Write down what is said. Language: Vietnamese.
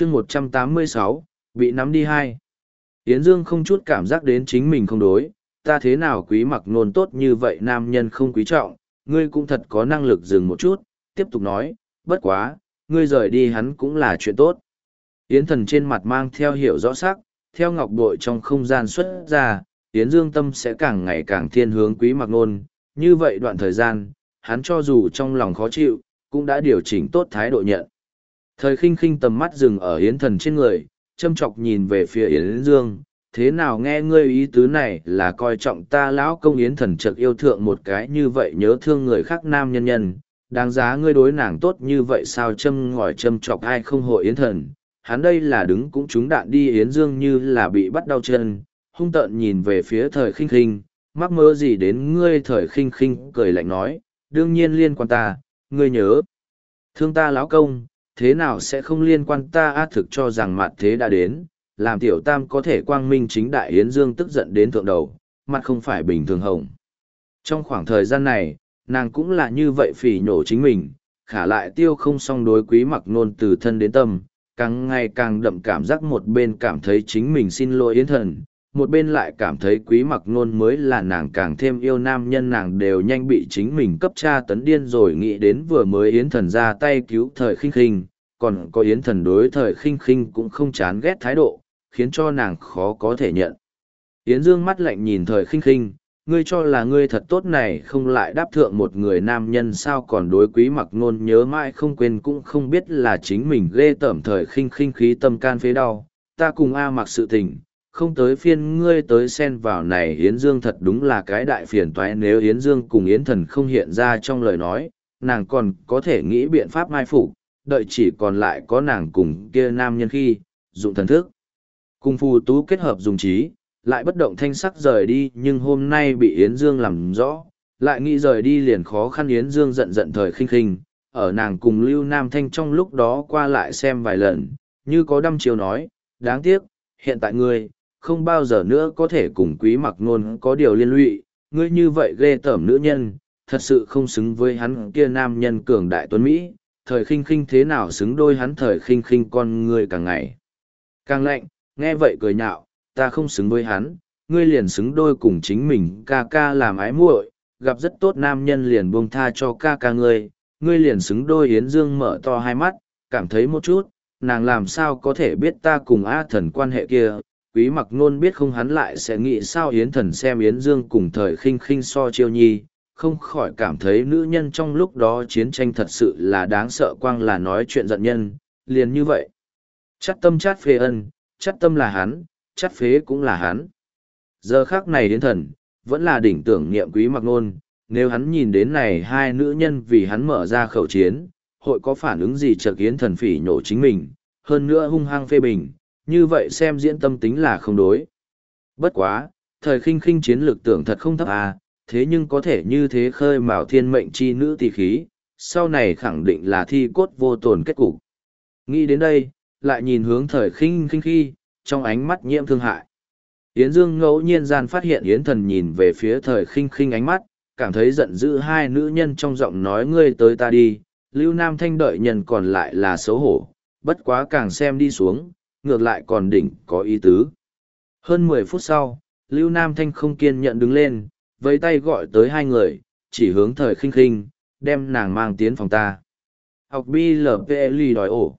chương một trăm tám mươi sáu, bị nắm đi hai. Yến dương không chút cảm giác đến chính mình không đối. Ta thế nào quý mặc nôn tốt như vậy nam nhân không quý trọng, ngươi cũng thật có năng lực dừng một chút, tiếp tục nói, bất quá, ngươi rời đi hắn cũng là chuyện tốt. Yến thần trên mặt mang theo hiểu rõ sắc, theo ngọc bội trong không gian xuất ra, yến dương tâm sẽ càng ngày càng thiên hướng quý mặc nôn. Như vậy đoạn thời gian, hắn cho dù trong lòng khó chịu, cũng đã điều chỉnh tốt thái độ nhận thời khinh khinh tầm mắt dừng ở yến thần trên người châm chọc nhìn về phía Yến Dương, thế nào nghe ngươi ý tứ này là coi trọng ta lão công Yến thần trực yêu thượng một cái như vậy nhớ thương người khác nam nhân nhân, đáng giá ngươi đối nàng tốt như vậy sao châm ngòi châm chọc ai không hội Yến thần, hắn đây là đứng cũng trúng đạn đi Yến Dương như là bị bắt đau chân, hung tợn nhìn về phía thời khinh khinh, mắc mơ gì đến ngươi thời khinh khinh cười lạnh nói, đương nhiên liên quan ta, ngươi nhớ, thương ta lão công, thế nào sẽ không liên quan ta á thực cho rằng mặt thế đã đến, làm tiểu tam có thể quang minh chính đại Yến Dương tức giận đến thượng đầu, mặt không phải bình thường hồng. Trong khoảng thời gian này, nàng cũng là như vậy phỉ nhổ chính mình, khả lại tiêu không song đối quý mặc nôn từ thân đến tâm, càng ngày càng đậm cảm giác một bên cảm thấy chính mình xin lỗi Yến thần, một bên lại cảm thấy quý mặc nôn mới là nàng càng thêm yêu nam nhân nàng đều nhanh bị chính mình cấp tra tấn điên rồi nghĩ đến vừa mới Yến thần ra tay cứu thời khinh khinh, còn có yến thần đối thời khinh khinh cũng không chán ghét thái độ, khiến cho nàng khó có thể nhận. Yến Dương mắt lạnh nhìn thời khinh khinh, ngươi cho là ngươi thật tốt này không lại đáp thượng một người nam nhân sao còn đối quý mặc nôn nhớ mãi không quên cũng không biết là chính mình ghê tởm thời khinh khinh khí tâm can phế đau, ta cùng A mặc sự tình, không tới phiên ngươi tới xen vào này Yến Dương thật đúng là cái đại phiền toái nếu Yến Dương cùng Yến thần không hiện ra trong lời nói, nàng còn có thể nghĩ biện pháp mai phục đợi chỉ còn lại có nàng cùng kia nam nhân khi, dụng thần thức. Cùng phù tú kết hợp dùng trí, lại bất động thanh sắc rời đi nhưng hôm nay bị Yến Dương làm rõ, lại nghĩ rời đi liền khó khăn Yến Dương giận giận thời khinh khinh, ở nàng cùng Lưu Nam Thanh trong lúc đó qua lại xem vài lần, như có đăm chiều nói, đáng tiếc, hiện tại ngươi, không bao giờ nữa có thể cùng quý mặc nôn có điều liên lụy, ngươi như vậy ghê tởm nữ nhân, thật sự không xứng với hắn kia nam nhân cường đại tuấn Mỹ, thời khinh khinh thế nào xứng đôi hắn thời khinh khinh con người càng ngày. Càng lạnh, nghe vậy cười nhạo, ta không xứng với hắn, ngươi liền xứng đôi cùng chính mình ca ca làm ái muội, gặp rất tốt nam nhân liền buông tha cho ca ca ngươi, ngươi liền xứng đôi Yến Dương mở to hai mắt, cảm thấy một chút, nàng làm sao có thể biết ta cùng A thần quan hệ kia, quý mặc nôn biết không hắn lại sẽ nghĩ sao Yến thần xem Yến Dương cùng thời khinh khinh so chiêu nhi, không khỏi cảm thấy nữ nhân trong lúc đó chiến tranh thật sự là đáng sợ quang là nói chuyện giận nhân, liền như vậy. Chắc tâm chát phê ân, chắc tâm là hắn, chắc phế cũng là hắn. Giờ khác này đến thần, vẫn là đỉnh tưởng niệm quý mặc nôn, nếu hắn nhìn đến này hai nữ nhân vì hắn mở ra khẩu chiến, hội có phản ứng gì chợt kiến thần phỉ nhổ chính mình, hơn nữa hung hăng phê bình, như vậy xem diễn tâm tính là không đối. Bất quá, thời khinh khinh chiến lược tưởng thật không thấp à, thế nhưng có thể như thế khơi mào thiên mệnh chi nữ tỷ khí, sau này khẳng định là thi cốt vô tồn kết cục. Nghĩ đến đây, lại nhìn hướng thời khinh khinh khi, trong ánh mắt nhiễm thương hại. Yến Dương ngẫu nhiên gian phát hiện Yến Thần nhìn về phía thời khinh khinh ánh mắt, cảm thấy giận dữ hai nữ nhân trong giọng nói ngươi tới ta đi, Lưu Nam Thanh đợi nhân còn lại là xấu hổ, bất quá càng xem đi xuống, ngược lại còn đỉnh có ý tứ. Hơn mười phút sau, Lưu Nam Thanh không kiên nhận đứng lên, với tay gọi tới hai người, chỉ hướng thời khinh khinh, đem nàng mang tiến phòng ta. Học BLPLI đòi ổ.